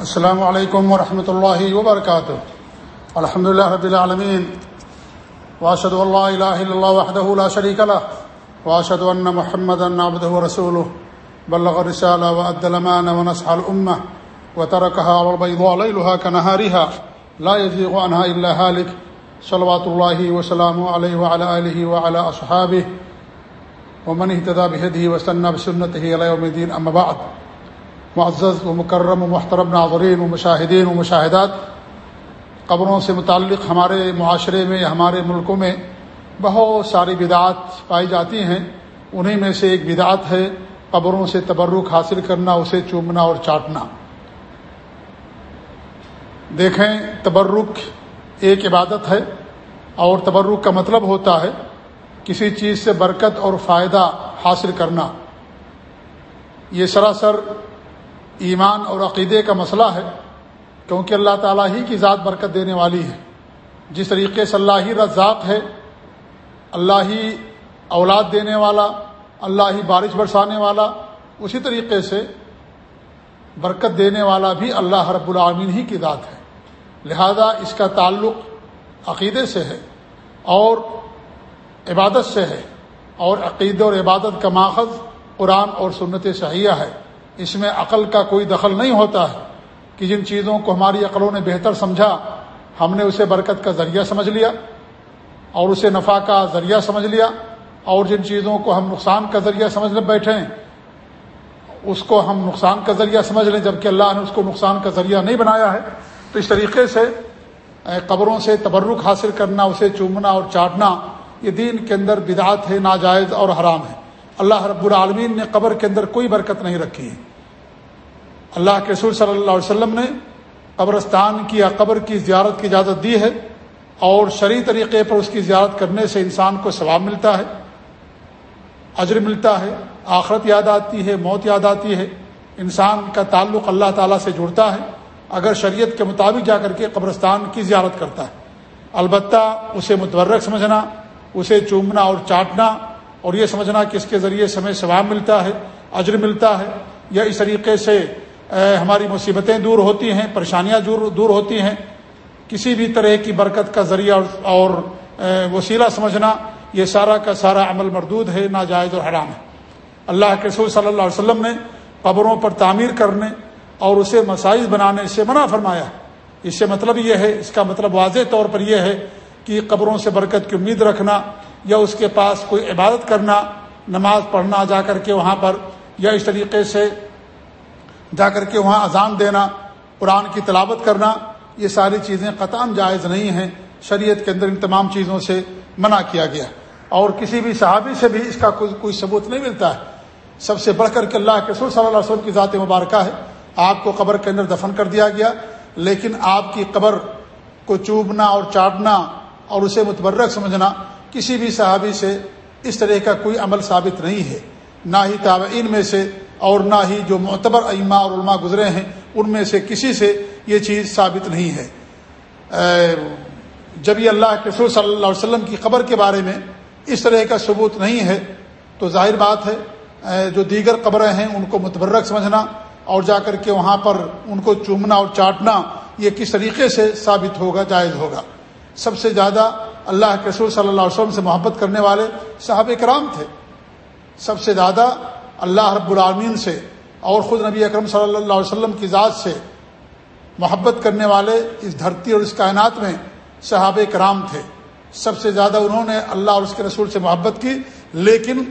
السلام علیکم ورحمۃ اللہ وبرکاتہ۔ الحمد لله رب العالمين واشهد ان لا اله الا الله وحده لا شريك له واشهد ان محمدا عبده ورسوله بلغ الرساله وادى الامانه ونصح الامه وتركها على البيضاء ليلها كنهارها لا يزيغ عنها الا هالك صلوات الله وسلامه عليه وعلى اله وعلى اصحابه ومن اهتدى بهديه واستنى بسنته الى يوم الدين اما بعد۔ معزز و مکرم و محترم ناظرین و مشاہدین و مشاہدات، قبروں سے متعلق ہمارے معاشرے میں، ہمارے ملکوں میں بہت ساری بدعات پائی جاتی ہیں۔ انہیں میں سے ایک بدعت ہے قبروں سے تبرک حاصل کرنا، اسے چومنا اور چاٹنا۔ دیکھیں، تبرک ایک عبادت ہے اور تبرک کا مطلب ہوتا ہے کسی چیز سے برکت اور فائدہ حاصل کرنا۔ یہ سراسر ایمان اور عقیدے کا مسئلہ ہے، کیونکہ اللہ تعالیٰ ہی کی ذات برکت دینے والی ہے۔ جس طریقے سے اللہ ہی رزاق ہے، اللہ ہی اولاد دینے والا، اللہ ہی بارش برسانے والا، اسی طریقے سے برکت دینے والا بھی اللہ رب العامین ہی کی ذات ہے۔ لہذا اس کا تعلق عقیدے سے ہے اور عبادت سے ہے۔ اور عقیدے اور عبادت کا ماخذ قرآن اور سنت صحیحہ ہے۔ اس میں عقل کا کوئی دخل نہیں ہوتا ہے کہ جن چیزوں کو ہماری عقلوں نے بہتر سمجھا، ہم نے اسے برکت کا ذریعہ سمجھ لیا اور اسے نفع کا ذریعہ سمجھ لیا اور جن چیزوں کو ہم نقصان کا ذریعہ سمجھ لے بیٹھے ہیں، اس کو ہم نقصان کا ذریعہ سمجھ لیں۔ جبکہ اللہ نے اس کو نقصان کا ذریعہ نہیں بنایا ہے۔ تو اس طریقے سے قبروں سے تبرک حاصل کرنا، اسے چومنا اور چاٹنا، یہ دین کے اندر بدعات ہے، ناجائز اور حرام ہے۔ اللہ رب العالمین نے قبر کے اندر کوئی برکت نہیں رکھی ہے۔ اللہ کے رسول صلی اللہ علیہ وسلم نے قبرستان کی یا قبر کی زیارت کی اجازت دی ہے اور شرعی طریقے پر اس کی زیارت کرنے سے انسان کو ثواب ملتا ہے، اجر ملتا ہے، آخرت یاد آتی ہے، موت یاد آتی ہے، انسان کا تعلق اللہ تعالیٰ سے جڑتا ہے، اگر شریعت کے مطابق جا کر کے قبرستان کی زیارت کرتا ہے۔ البتہ اسے متورک سمجھنا، اسے چومنا اور چاٹنا اور یہ سمجھنا کہ اس کے ذریعے سے ہمیں ثواب ملتا ہے، اجر ملتا ہے یا اس طریقے سے ہماری مصیبتیں دور ہوتی ہیں، پریشانیاں دور ہوتی ہیں۔ کسی بھی طرح کی برکت کا ذریعہ اور وسیلہ سمجھنا، یہ سارا کا سارا عمل مردود ہے، ناجائز اور حرام ہے۔ اللہ کے رسول صلی اللہ علیہ وسلم نے قبروں پر تعمیر کرنے اور اسے مسائل بنانے سے منع فرمایا اس سے مطلب یہ ہے، اس کا مطلب واضح طور پر یہ ہے کہ قبروں سے برکت کی امید رکھنا یا اس کے پاس کوئی عبادت کرنا، نماز پڑھنا جا کر کے وہاں پر یا اس طریقے سے جا کر کے وہاں اذان دینا، قرآن کی تلاوت کرنا، یہ ساری چیزیں قطام جائز نہیں ہیں۔ شریعت کے اندر ان تمام چیزوں سے منع کیا گیا۔ اور کسی بھی صحابی سے بھی اس کا کوئی کوئی ثبوت نہیں ملتا ہے۔ سب سے بڑھ کر کے اللہ کے رسول صلی اللہ علیہ وسلم کی ذات مبارکہ ہے۔ آپ کو قبر کے اندر دفن کر دیا گیا، لیکن آپ کی قبر کو چوبنا اور چاٹنا اور اسے متبرک سمجھنا کسی بھی صحابی سے اس طرح کا کوئی عمل ثابت نہیں ہے۔ نہ ہی تابعین میں سے اور نہ ہی جو معتبر ائمہ اور علماء گزرے ہیں، ان میں سے کسی سے یہ چیز ثابت نہیں ہے۔ جب یہ اللہ کے رسول صلی اللہ علیہ وسلم کی قبر کے بارے میں اس طرح کا ثبوت نہیں ہے، تو ظاہر بات ہے جو دیگر قبریں ہیں، ان کو متبرک سمجھنا اور جا کر کے وہاں پر ان کو چومنا اور چاٹنا، یہ کس طریقے سے ثابت ہوگا، جائز ہوگا؟ سب سے زیادہ اللہ کے رسول صلی اللہ علیہ وسلم سے محبت کرنے والے صحابہ کرام تھے۔ سب سے زیادہ اللہ رب العالمین سے اور خود نبی اکرم صلی اللہ علیہ وسلم کی ذات سے محبت کرنے والے اس دھرتی اور اس کائنات میں صحابہ کرام تھے۔ سب سے زیادہ انہوں نے اللہ اور اس کے رسول سے محبت کی، لیکن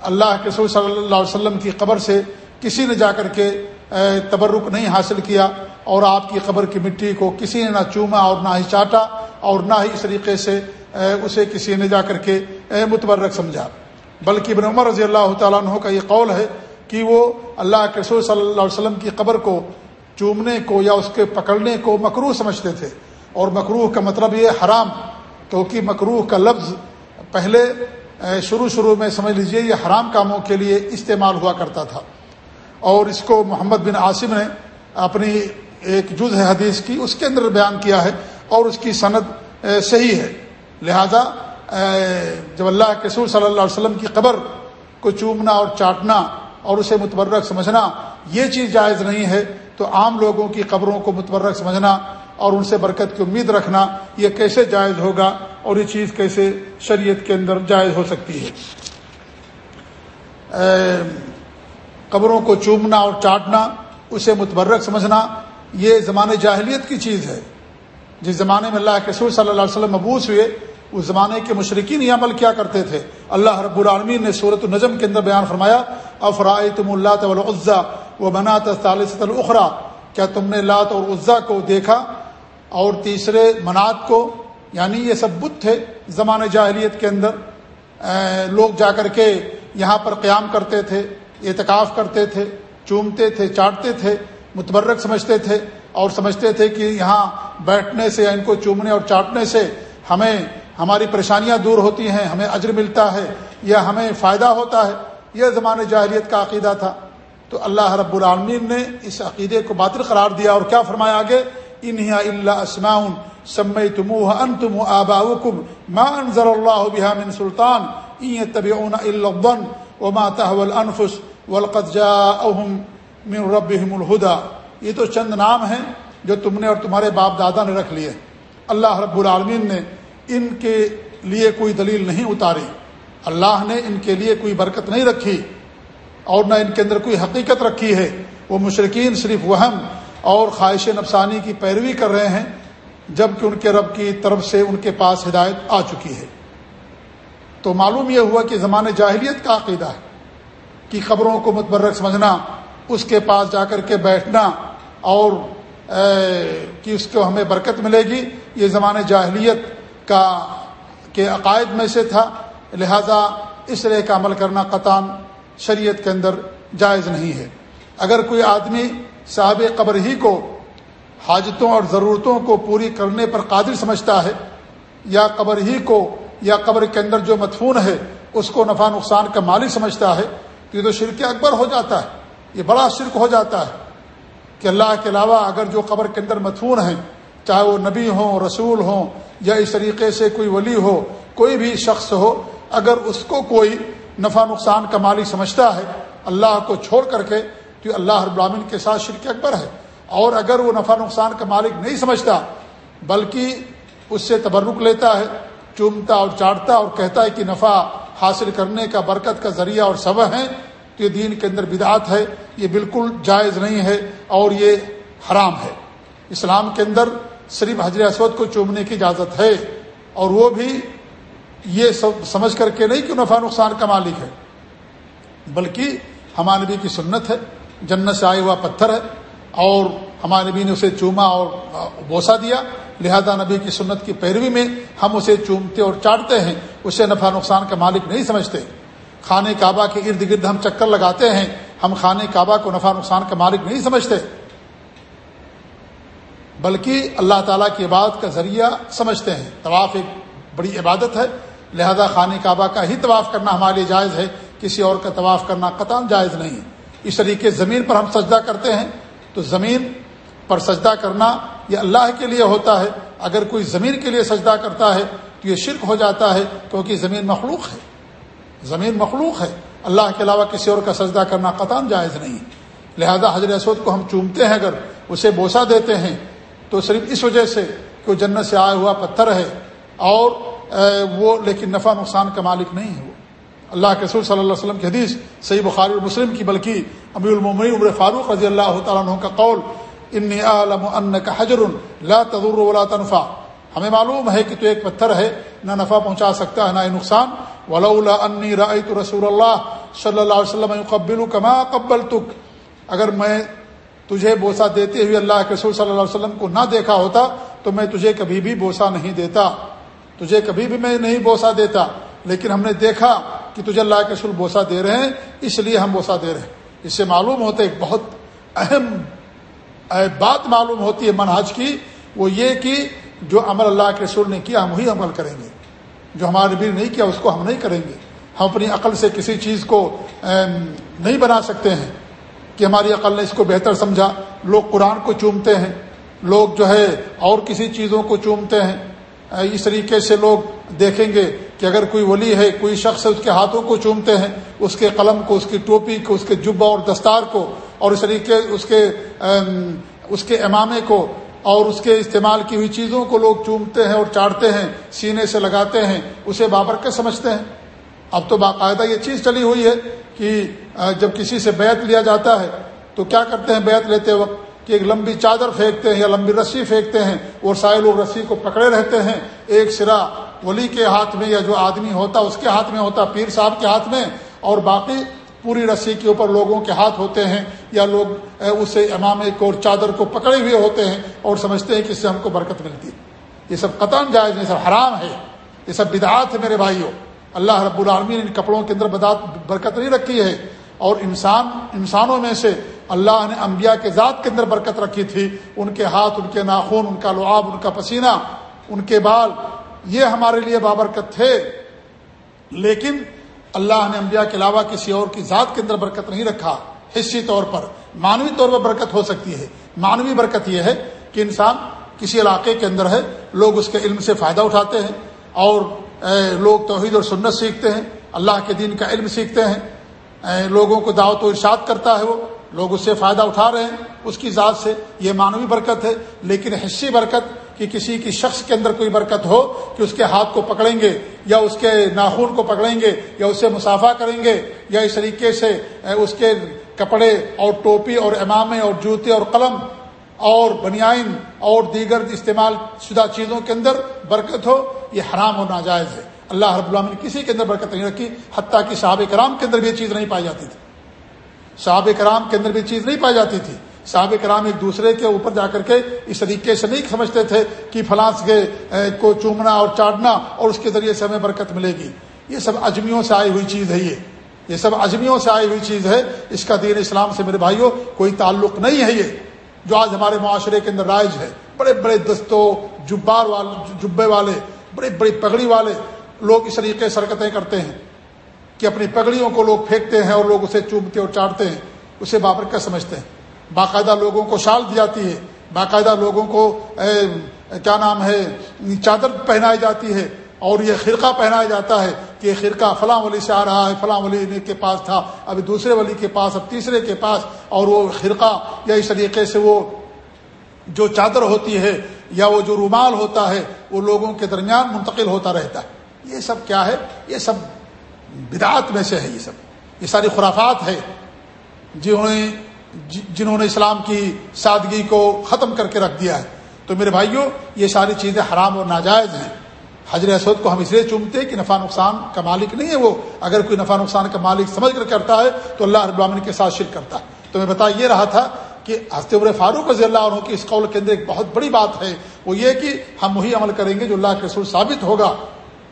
اللہ کے رسول صلی اللہ علیہ وسلم کی قبر سے کسی نے جا کر کے تبرک نہیں حاصل کیا اور آپ کی قبر کی مٹی کو کسی نے نہ چوما اور نہ ہی چاٹا اور نہ ہی اس طریقے سے اسے کسی نے جا کر کے متبرک سمجھا۔ بلکہ ابن عمر رضی اللہ تعالیٰ عنہ کا یہ قول ہے کہ وہ اللہ کے رسول صلی اللہ علیہ وسلم کی قبر کو چومنے کو یا اس کے پکڑنے کو مکروح سمجھتے تھے۔ اور مکروح کا مطلب یہ حرام، کیونکہ مکروح کا لفظ پہلے شروع شروع میں سمجھ لیجیے، یہ حرام کاموں کے لیے استعمال ہوا کرتا تھا۔ اور اس کو محمد بن عاصم نے اپنی ایک جز ہے حدیث کی اس کے اندر بیان کیا ہے اور اس کی صنعت صحیح ہے۔ لہذا جب اللہ کے سور صلی اللہ علیہ وسلم کی قبر کو چومنا اور چاٹنا اور اسے متبرک سمجھنا، یہ چیز جائز نہیں ہے۔ تو عام لوگوں کی قبروں کو متبرک سمجھنا اور ان سے برکت کی امید رکھنا، یہ کیسے جائز ہوگا اور یہ چیز کیسے شریعت کے اندر جائز ہو سکتی ہے۔ قبروں کو چومنا اور چاٹنا، اسے متبرک سمجھنا، یہ زمانے جاہلیت کی چیز ہے۔ جس زمانے میں اللہ کے سور صلی اللہ علیہ وسلم مبوس ہوئے اس زمانے کے مشرقین یہ عمل کیا کرتے تھے۔ اللہ رب العالمین نے صورت النظم کے اندر بیان فرمایا افرائے تم اللہ تعزا و بنا تالص الخرا کیا تم نے لات اور عزا کو دیکھا اور تیسرے منات کو؟ یعنی یہ سب بت تھے زمانۂ جاہلیت کے اندر۔ لوگ جا کر کے یہاں پر قیام کرتے تھے، اعتکاف کرتے تھے، چومتے تھے، چاٹتے تھے، متبرک سمجھتے تھے اور سمجھتے تھے کہ یہاں بیٹھنے سے یا ان کو چومنے اور چاٹنے سے ہمیں ہماری پریشانیاں دور ہوتی ہیں، ہمیں اجر ملتا ہے، یا ہمیں فائدہ ہوتا ہے۔ یہ زمان جاہلیت کا عقیدہ تھا۔ تو اللہ رب العالمین نے اس عقیدے کو باطل قرار دیا اور کیا فرمایا آگے؟ انہیا اللہ اسماؤن سم تم ان تم آبا ما انضر اللہ بحا من سلطان طب البن و ماتحول انفس ولقت جا من رب الہدا یہ تو چند نام ہیں جو تم نے اور تمہارے باپ دادا نے رکھ لیے۔ اللہ رب العالمین نے ان کے لیے کوئی دلیل نہیں اتاری۔ اللہ نے ان کے لیے کوئی برکت نہیں رکھی اور نہ ان کے اندر کوئی حقیقت رکھی ہے۔ وہ مشرقین صرف وہم اور خواہش نفسانی کی پیروی کر رہے ہیں جبکہ ان کے رب کی طرف سے ان کے پاس ہدایت آ چکی ہے۔ تو معلوم یہ ہوا کہ زمانے جاہلیت کا عقیدہ ہے کہ خبروں کو متبرک سمجھنا، اس کے پاس جا کر کے بیٹھنا اور کہ اس کو ہمیں برکت ملے گی، یہ زمانے جاہلیت کا کے عقائد میں سے تھا، لہذا اس طرح کا عمل کرنا قطان شریعت کے اندر جائز نہیں ہے۔ اگر کوئی آدمی صاحب قبر ہی کو حاجتوں اور ضرورتوں کو پوری کرنے پر قادر سمجھتا ہے، یا قبر ہی کو، یا قبر کے اندر جو مدفون ہے، اس کو نفع نقصان کا مالک سمجھتا ہے، تو یہ تو شرک اکبر ہو جاتا ہے۔ یہ بڑا شرک ہو جاتا ہے کہ اللہ کے علاوہ اگر جو قبر کے اندر مدفون ہیں چاہے وہ نبی ہوں، رسول ہوں، یا اس طریقے سے کوئی ولی ہو، کوئی بھی شخص ہو، اگر اس کو کوئی نفع نقصان کا مالک سمجھتا ہے، اللہ کو چھوڑ کر کے، تو اللہ رب العالمین کے ساتھ شرک اکبر ہے۔ اور اگر وہ نفع نقصان کا مالک نہیں سمجھتا، بلکہ اس سے تبرک لیتا ہے، چومتا اور چاٹتا اور کہتا ہے کہ نفع حاصل کرنے کا برکت کا ذریعہ اور سبب ہے تو یہ دین کے اندر بدعت ہے، یہ بالکل جائز نہیں ہے اور یہ حرام ہے۔ اسلام کے اندر صرف حضر اسود کو چومنے کی اجازت ہے اور وہ بھی یہ سمجھ کر کے نہیں کہ نفع نقصان کا مالک ہے، بلکہ ہمارے نبی کی سنت ہے، جنت سے آیا ہوا پتھر ہے اور ہمارے نبی نے اسے چوما اور بوسا دیا۔ لہذا نبی کی سنت کی پیروی میں ہم اسے چومتے اور چاٹتے ہیں، اسے نفع نقصان کا مالک نہیں سمجھتے۔ خانہ کعبہ کے ارد گرد ہم چکر لگاتے ہیں، ہم خانہ کعبہ کو نفع نقصان کا مالک نہیں سمجھتے۔ بلکہ اللہ تعالیٰ کی عبادت کا ذریعہ سمجھتے ہیں۔ طواف ایک بڑی عبادت ہے، لہذا خانہ کعبہ کا ہی طواف کرنا ہمارے لیے جائز ہے، کسی اور کا طواف کرنا قطع جائز نہیں اس طریقے زمین پر ہم سجدہ کرتے ہیں، تو زمین پر سجدہ کرنا یہ اللہ کے لیے ہوتا ہے۔ اگر کوئی زمین کے لیے سجدہ کرتا ہے تو یہ شرک ہو جاتا ہے، کیونکہ زمین مخلوق ہے۔ زمین مخلوق ہے، اللہ کے علاوہ کسی اور کا سجدہ کرنا قطان جائز نہیں لہذا حضرت اسود کو ہم چومتے ہیں، اگر اسے بوسا دیتے ہیں تو صرف اس وجہ سے کہ وہ جنت سے آیا ہوا پتھر ہے اور وہ لیکن نفع نقصان کا مالک نہیں ہے وہ۔ اللہ کے رسول صلی اللہ علیہ وسلم کی حدیث صحیح بخاری المسلم کی، بلکہ ابی المومنی عمر فاروق رضی اللہ تعالیٰ عنہ کا قول ان عالم ان کا حجر لا تدر ولا تنفع ہمیں معلوم ہے کہ تو ایک پتھر ہے، نہ نفع پہنچا سکتا ہے، نہ نقصان۔ ولولا انی رأیت رسول اللہ صلی اللہ علیہ وسلم قبل کما قبل اگر میں تجھے بوسا دیتے ہوئے اللہ کے رسول صلی اللہ علیہ وسلم کو نہ دیکھا ہوتا تو میں تجھے کبھی بھی بوسا نہیں دیتا۔ تجھے کبھی بھی میں نہیں بوسا دیتا، لیکن ہم نے دیکھا کہ تجھے اللہ کے رسول بوسا دے رہے ہیں، اس لیے ہم بوسا دے رہے ہیں۔ اس سے معلوم ہوتا ہے ایک بہت اہم بات معلوم ہوتی ہے منہج کی، وہ یہ کہ جو عمل اللہ کے رسول نے کیا، ہم وہی عمل کریں گے۔ جو ہمارے بھی نہیں کیا، اس کو ہم نہیں کریں گے۔ ہم اپنی عقل سے کسی چیز کو نہیں بنا سکتے ہیں۔ کہ ہماری عقل نے اس کو بہتر سمجھا۔ لوگ قرآن کو چومتے ہیں۔ لوگ جو ہے اور کسی چیزوں کو چومتے ہیں۔ اس طریقے سے لوگ دیکھیں گے کہ اگر کوئی ولی ہے، کوئی شخص ہے، اس کے ہاتھوں کو چومتے ہیں، اس کے قلم کو، اس کی ٹوپی کو، اس کے جبا اور دستار کو، اور اس طریقے اس کے اس کے امامے کو، اور اس کے استعمال کی ہوئی چیزوں کو لوگ چومتے ہیں اور چاڑتے ہیں، سینے سے لگاتے ہیں، اسے بابرکت سمجھتے ہیں۔ اب تو باقاعدہ یہ چیز چلی ہوئی ہے کہ جب کسی سے بیت لیا جاتا ہے، تو کیا کرتے ہیں بیت لیتے وقت کہ ایک لمبی چادر پھینکتے ہیں یا لمبی رسی پھینکتے ہیں اور سارے لوگ رسی کو پکڑے رہتے ہیں، ایک سرا ولی کے ہاتھ میں یا جو آدمی ہوتا، اس کے ہاتھ میں ہوتا، پیر صاحب کے ہاتھ میں، اور باقی پوری رسی کے اوپر لوگوں کے ہاتھ ہوتے ہیں، یا لوگ اسے امامے کو اور چادر کو پکڑے ہوئے ہوتے ہیں، اور سمجھتے ہیں کہ اس سے ہم کو برکت ملتی۔ یہ سب قطن جائز نہیں سب حرام ہے، یہ سب بدعات ہے میرے بھائیوں۔ اللہ رب العالمین ان کپڑوں کے اندر برکت نہیں رکھی ہے۔ اور انسان انسانوں میں سے اللہ نے انبیاء کے ذات کے اندر برکت رکھی تھی۔ ان کے ہاتھ، ان کے ناخون ان کا لعاب، ان کا پسینہ، ان کے بال، یہ ہمارے لیے بابرکت تھے۔ لیکن اللہ نے انبیاء کے علاوہ کسی اور کی ذات کے اندر برکت نہیں رکھا۔ حصی طور پر مانوی طور پر برکت ہو سکتی ہے۔ مانوی برکت یہ ہے کہ انسان کسی علاقے کے اندر ہے، لوگ اس کے علم سے فائدہ اٹھاتے ہیں اور لوگ توحید اور سنت سیکھتے ہیں، اللہ کے دین کا علم سیکھتے ہیں۔ لوگوں کو دعوت و ارشاد کرتا ہے وہ، لوگ اس سے فائدہ اٹھا رہے ہیں۔ اس کی ذات سے یہ مانوی برکت ہے، لیکن حصی برکت کہ کسی کی شخص کے اندر کوئی برکت ہو کہ اس کے ہاتھ کو پکڑیں گے، یا اس کے ناخون کو پکڑیں گے، یا اس سے مسافہ کریں گے، یا اس طریقے سے اس کے کپڑے اور ٹوپی اور امامے اور جوتے اور قلم اور بنیائن اور دیگر استعمال شدہ چیزوں کے اندر برکت ہو۔ یہ حرام اور ناجائز ہے۔ اللہ رب اللہ نے کسی کے اندر برکت نہیں رکھی، حتیٰ کہ صحابہ کرام کے اندر بھی یہ چیز نہیں پائی جاتی تھی۔ صحابہ کرام کے اندر بھی چیز نہیں پائی جاتی تھی۔ صحابہ کرام ایک دوسرے کے اوپر جا کر کے اس طریقے سے نہیں سمجھتے تھے کہ فلانس کے کو چومنا اور چاٹنا اور اس کے ذریعے سے ہمیں برکت ملے گی۔ یہ سب اجمیوں سے آئی ہوئی چیز ہے یہ۔ یہ سب اجمیوں سے آئی ہوئی چیز ہے۔ اس کا دین اسلام سے میرے بھائیوں، کوئی تعلق نہیں ہے یہ۔ جو آج ہمارے معاشرے کے اندر رائج ہے، بڑے بڑے دستوں، جبار والے جبے والے بڑے بڑی پگڑی والے لوگ اس طریقے سرکتیں کرتے ہیں کہ اپنی پگڑیوں کو لوگ پھینکتے ہیں اور لوگ اسے چومتے اور چاٹتے ہیں، اسے بابرکت سمجھتے ہیں۔ باقاعدہ لوگوں کو شال دی جاتی ہے، باقاعدہ لوگوں کو کیا نام ہے، چادر پہنائی جاتی ہے اور یہ خرقہ پہنایا جاتا ہے کہ یہ خرقہ فلاں ولی سے آ رہا ہے، فلاں ولی کے پاس تھا، ابھی دوسرے ولی کے پاس، اب تیسرے کے پاس اور وہ خرقہ یا اس طریقے سے وہ جو چادر ہوتی ہے یا وہ جو رومال ہوتا ہے وہ لوگوں کے درمیان منتقل ہوتا رہتا ہے۔ یہ سب کیا ہے؟ یہ سب بدعات میں سے ہے یہ سب۔ یہ ساری خرافات ہے جنہوں نے جنہوں نے اسلام کی سادگی کو ختم کر کے رکھ دیا ہے۔ تو میرے بھائیوں یہ ساری چیزیں حرام اور ناجائز ہیں۔ حضر اسود کو ہم اس لیے چومتے کہ نفع نقصان کا مالک نہیں ہے وہ۔ اگر کوئی نفع نقصان کا مالک سمجھ کر کرتا ہے تو اللہ رب العالمین کے ساتھ شرک کرتا ہے۔ تو میں بتا یہ رہا تھا کہ عمر فاروق رضی اللہ عنہ کی اس قول کے اندر ایک بہت بڑی بات ہے، وہ یہ کہ ہم وہی عمل کریں گے جو اللہ کے رسول ثابت ہوگا۔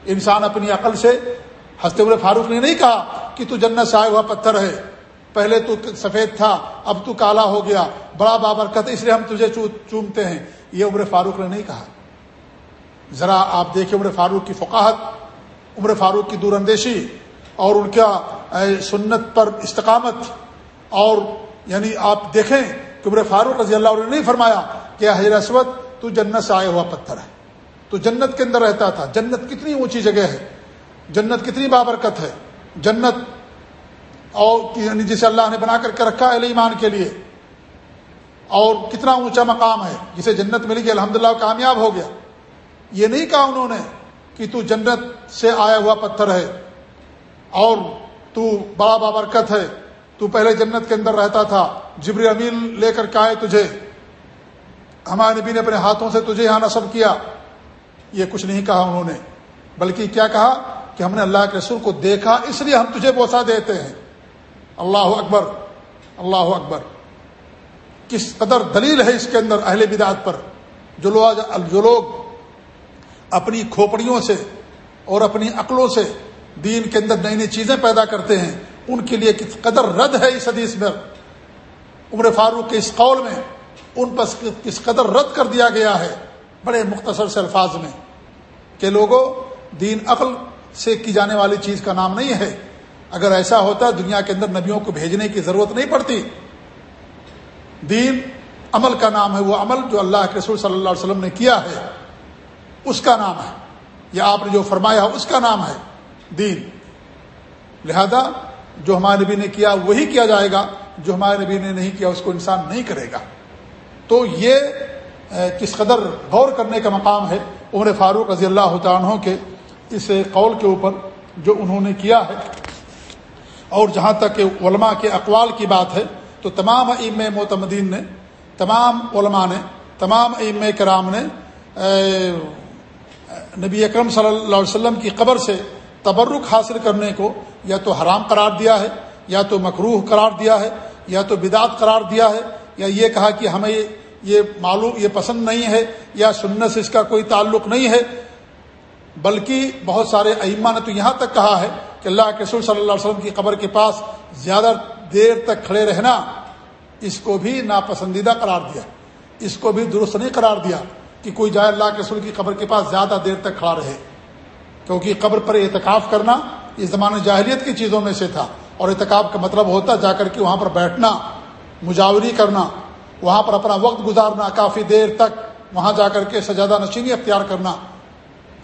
انسان اپنی عقل سے عمر فاروق نے نہیں کہا کہ تو جنت سے آیا ہوا پتھر ہے، پہلے تو سفید تھا، اب تو کالا ہو گیا، بڑا بابرکت، اس لیے ہم تجھے چومتے ہیں۔ یہ عمر فاروق نے نہیں کہا۔ ذرا آپ دیکھیں عمر فاروق کی فقاہت، عمر فاروق کی دور اندیشی اور ان کا سنت پر استقامت اور یعنی آپ دیکھیں کہ عمر فاروق رضی اللہ علیہ نے نہیں فرمایا کہ حضر اسود، تو جنت سے آیا ہوا پتھر ہے۔ تو جنت کے اندر رہتا تھا۔ جنت کتنی اونچی جگہ ہے۔ جنت کتنی بابرکت ہے۔ جنت اور یعنی جسے اللہ نے بنا کر کے رکھا ہے ایمان کے لیے۔ اور کتنا اونچا مقام ہے۔ جسے جنت ملی گئی الحمد کامیاب ہو گیا۔ یہ نہیں کہا انہوں نے کہ تو جنت سے آیا ہوا پتھر ہے اور تو بڑا بابرکت ہے۔ تو پہلے جنت کے اندر رہتا تھا۔ جبری امیل لے کر کے آئے تجھے۔ ہمارے نبی نے اپنے ہاتھوں سے تجھے یہاں نصب کیا۔ یہ کچھ نہیں کہا انہوں نے، بلکہ کیا کہا؟ کہ ہم نے اللہ کے رسول کو دیکھا، اس لیے ہم تجھے بوسا دیتے ہیں۔ اللہ اکبر اللہ اکبر۔ کس قدر دلیل ہے اس کے اندر اہل بدعت پر؟ جو لوگ جو لوگ اپنی کھوپڑیوں سے اور اپنی عقلوں سے دین کے اندر نئی نئی چیزیں پیدا کرتے ہیں ان کے لیے کس قدر رد ہے اس حدیث میں؟ عمر فاروق کے اس قول میں ان پر کس قدر رد کر دیا گیا ہے بڑے مختصر سے الفاظ میں کہ لوگوں دین عقل سے کی جانے والی چیز کا نام نہیں ہے۔ اگر ایسا ہوتا دنیا کے اندر نبیوں کو بھیجنے کی ضرورت نہیں پڑتی۔ دین عمل کا نام ہے، وہ عمل جو اللہ کے رسول صلی اللہ علیہ وسلم نے کیا ہے، اس کا نام ہے۔ یا آپ نے جو فرمایا اس کا نام ہے دین۔ لہذا جو ہمارے نبی نے کیا وہی کیا جائے گا، جو ہمارے نبی نے نہیں کیا اس کو انسان نہیں کرے گا۔ تو یہ کس قدر غور کرنے کا مقام ہے عمر فاروق رضی اللہ عنہ کے اس قول کے اوپر جو انہوں نے کیا ہے۔ اور جہاں تک کہ علماء کے اقوال کی بات ہے، تو تمام ام معتمدین نے، تمام علماء نے، تمام ام کرام نے نبی اکرم صلی اللہ علیہ وسلم کی قبر سے تبرک حاصل کرنے کو یا تو حرام قرار دیا ہے، یا تو مکروح قرار دیا ہے، یا تو بدعت قرار دیا ہے، یا یہ کہا کہ ہمیں یہ معلوم، یہ پسند نہیں ہے، یا سننے سے اس کا کوئی تعلق نہیں ہے۔ بلکہ بہت سارے ائمہ نے تو یہاں تک کہا ہے کہ اللہ کے رسول صلی اللہ علیہ وسلم کی قبر کے پاس زیادہ دیر تک کھڑے رہنا، اس کو بھی ناپسندیدہ قرار دیا، اس کو بھی درست نہیں قرار دیا کہ کوئی جائے اللہ کے رسول کی قبر کے پاس زیادہ دیر تک کھڑا رہے۔ کیونکہ قبر پر اعتکاف کرنا اس زمانے جاہلیت کی چیزوں میں سے تھا اور اعتکاف کا مطلب ہوتا جا کر کے وہاں پر بیٹھنا، مجاوری کرنا، وہاں پر اپنا وقت گزارنا، کافی دیر تک وہاں جا کر کے سجادہ نشینی اختیار کرنا،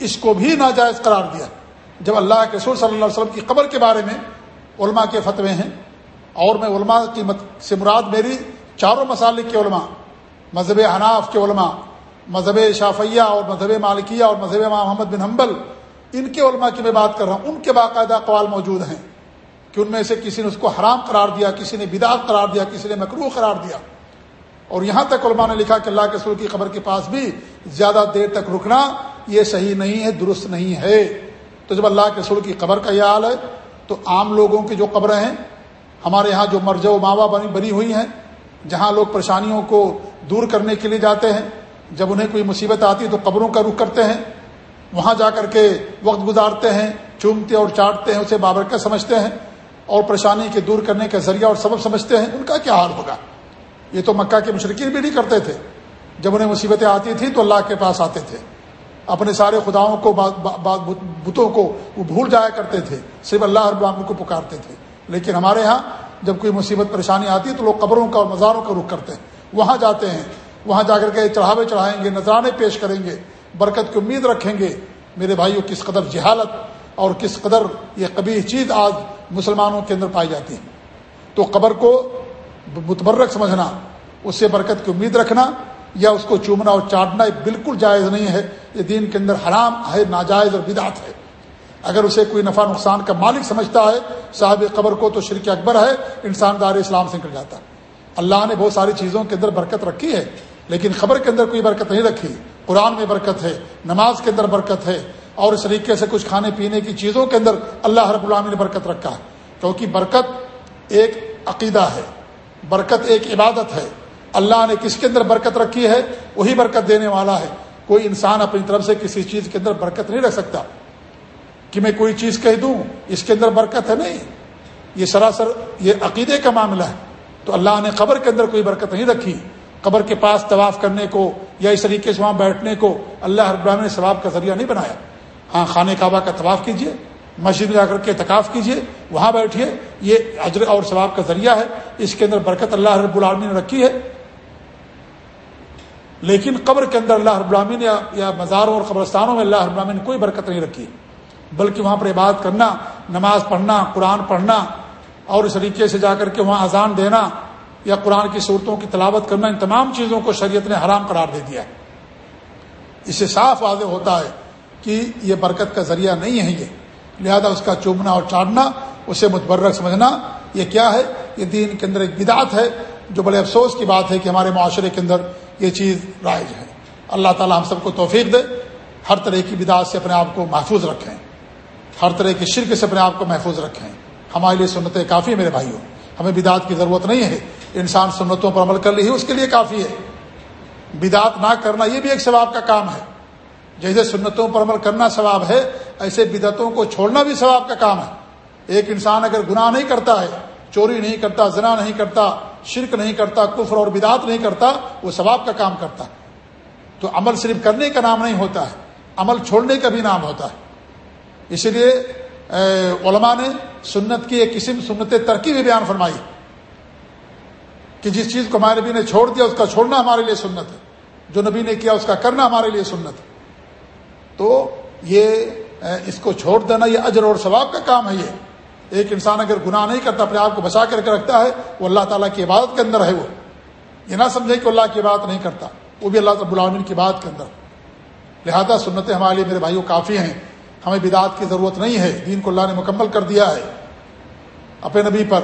اس کو بھی ناجائز قرار دیا۔ جب اللہ کے رسول صلی اللہ علیہ وسلم کی قبر کے بارے میں علماء کے فتوے ہیں، اور میں علماء کی سے مراد میری چاروں مسالک کے علماء، مذہب حناف کے علماء، مذہب شافیہ اور مذہب مالکیہ اور مذہب محمد بن حنبل ان کے علماء کی میں بات کر رہا ہوں، ان کے باقاعدہ اقوال موجود ہیں کہ ان میں سے کسی نے اس کو حرام قرار دیا، کسی نے بدعت قرار دیا، کسی نے مکرو قرار دیا۔ اور یہاں تک علماء نے لکھا کہ اللہ کے سر کی خبر کے پاس بھی زیادہ دیر تک رکنا یہ صحیح نہیں ہے، درست نہیں ہے۔ تو جب اللہ کے سر کی قبر کا یہ حال ہے، تو عام لوگوں کی جو قبریں ہیں، ہمارے یہاں جو مرج و ماوا بنی بنی ہوئی ہیں، جہاں لوگ پریشانیوں کو دور کرنے کے لیے جاتے ہیں، جب انہیں کوئی مصیبت آتی ہے تو قبروں کا رخ کرتے ہیں۔ وہاں جا کر کے وقت گزارتے ہیں، چومتے اور چاٹتے ہیں، اسے بابرکت سمجھتے ہیں اور پریشانی کے دور کرنے کا ذریعہ اور سبب سمجھتے ہیں۔ ان کا کیا حال ہوگا؟ یہ تو مکہ کے مشرقین بھی نہیں کرتے تھے۔ جب انہیں مصیبتیں آتی تھیں تو اللہ کے پاس آتے تھے۔ اپنے سارے خداؤں کو بتوں کو وہ بھول جایا کرتے تھے۔ صرف اللہ رب کو پکارتے تھے۔ لیکن ہمارے ہاں جب کوئی مصیبت، پریشانی آتی ہے تو لوگ قبروں کا اور مزاروں کا رخ کرتے ہیں۔ وہاں جاتے ہیں۔ وہاں جا کر کے چڑھاوے چڑھائیں گے، نذرانے پیش کریں گے۔ برکت کی امید رکھیں گے۔ میرے بھائیوں کس قدر جہالت اور کس قدر یہ کبھی چیز آج مسلمانوں کے اندر پائی جاتی ہے۔ تو قبر کو متبرک سمجھنا، اس سے برکت کی امید رکھنا یا اس کو چومنا اور چاٹنا، یہ بالکل جائز نہیں ہے۔ یہ دین کے اندر حرام ہے، ناجائز اور بدعت ہے۔ اگر اسے کوئی نفع نقصان کا مالک سمجھتا ہے، صاحب قبر کو تو شرک اکبر ہے انسان دار اسلام سے نکل جاتا۔ اللہ نے بہت ساری چیزوں کے اندر برکت رکھی ہے، لیکن خبر کے اندر کوئی برکت نہیں رکھی۔ قرآن میں برکت ہے، نماز کے اندر برکت ہے، اور اس طریقے سے کچھ کھانے پینے کی چیزوں کے اندر اللہ رب العامی نے برکت رکھا ہے۔ کیونکہ برکت ایک عقیدہ ہے، برکت ایک عبادت ہے۔ اللہ نے کس کے اندر برکت رکھی ہے، وہی برکت دینے والا ہے۔ کوئی انسان اپنی طرف سے کسی چیز کے اندر برکت نہیں رکھ سکتا۔ کہ میں کوئی چیز کہہ دوں، اس کے اندر برکت ہے نہیں۔ یہ سراسر یہ عقیدے کا معاملہ ہے۔ تو اللہ نے قبر کے اندر کوئی برکت نہیں رکھی۔ قبر کے پاس طواف کرنے کو یا اس طریقے سے وہاں بیٹھنے کو اللہ ابراہیم نے ثواب کا ذریعہ نہیں بنایا۔ ہاں خانہ کعبہ کا طواف کیجیے مسجد میں جا کر کے تکاف کیجیے وہاں بیٹھیے یہ اجر اور ثواب کا ذریعہ ہے۔ اس کے اندر برکت اللہ رب العالمی نے رکھی ہے۔ لیکن قبر کے اندر اللہ رب العالمین یا مزاروں اور قبرستانوں میں اللہ رب العالمین نے کوئی برکت نہیں رکھی۔ بلکہ وہاں پر عبادت کرنا، نماز پڑھنا، قرآن پڑھنا اور اس طریقے سے جا کر کے وہاں اذان دینا یا قرآن کی صورتوں کی تلاوت کرنا، ان تمام چیزوں کو شریعت نے حرام قرار دے دیا ہے۔ اس سے صاف واضح ہوتا ہے کہ یہ برکت کا ذریعہ نہیں ہے یہ۔ لہذا اس کا چومنا اور چاڑنا اسے متبرک سمجھنا، یہ کیا ہے؟ یہ دین کے اندر ایک بدعت ہے، جو بڑے افسوس کی بات ہے کہ ہمارے معاشرے کے اندر یہ چیز رائج ہے۔ اللہ تعالی ہم سب کو توفیق دے، ہر طرح کی بدعت سے اپنے آپ کو محفوظ رکھیں۔ ہر طرح کی شرک سے اپنے آپ کو محفوظ رکھیں۔ ہمارے لیے سنتیں کافی میرے بھائیوں، ہمیں بدعت کی ضرورت نہیں ہے۔ انسان سنتوں پر عمل کر لی اس کے لیے کافی ہے۔ بدعت نہ کرنا، یہ بھی ایک ثواب کا کام ہے۔ جیسے سنتوں پر عمل کرنا ثواب ہے، ایسے بدعتوں کو چھوڑنا بھی ثواب کا کام ہے۔ ایک انسان اگر گناہ نہیں کرتا ہے، چوری نہیں کرتا، زنا نہیں کرتا، شرک نہیں کرتا، کفر اور بدعت نہیں کرتا، وہ ثواب کا کام کرتا تو عمل صرف کرنے کا نام نہیں ہوتا ہے، عمل چھوڑنے کا بھی نام ہوتا ہے۔ اسی لیے علماء نے سنت کی ایک قسم، سنت ترقی بھی بیان فرمائی۔ کہ جس چیز کو ہمارے نبی نے چھوڑ دیا، اس کا چھوڑنا ہمارے لیے سنت ہے۔ جو نبی نے کیا، اس کا کرنا ہمارے لیے سنت ہے۔ تو یہ اس کو چھوڑ دینا یہ اجر اور ثواب کا کام ہے یہ۔ ایک انسان اگر گناہ نہیں کرتا، اپنے آپ کو بچا کر کے رکھتا ہے، وہ اللہ تعالیٰ کی عبادت کے اندر ہے وہ۔ یہ نہ سمجھے کہ اللہ کی بات نہیں کرتا، وہ بھی اللہ العالمین کی بات کے اندر۔ لہذا سنتیں ہمارے لیے میرے بھائیوں کافی ہیں۔ ہمیں بدعت کی ضرورت نہیں ہے۔ دین کو اللہ نے مکمل کر دیا ہے۔ اپنے نبی پر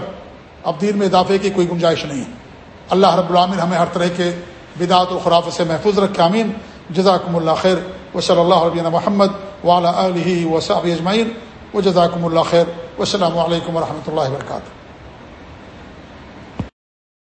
اب دین میں اضافے کی کوئی گنجائش نہیں۔ ہے اللہ رب العامن ہمیں ہر طرح کے بدعت و خراف سے محفوظ رکھے امین جزاکم اللہ خیر. و صلی اللہ علیہ محمد والا علیہ وصاب اجمعین. و جزاکم اللہ خیر. وسلام علیکم و رحمۃ اللہ وبرکاتہ.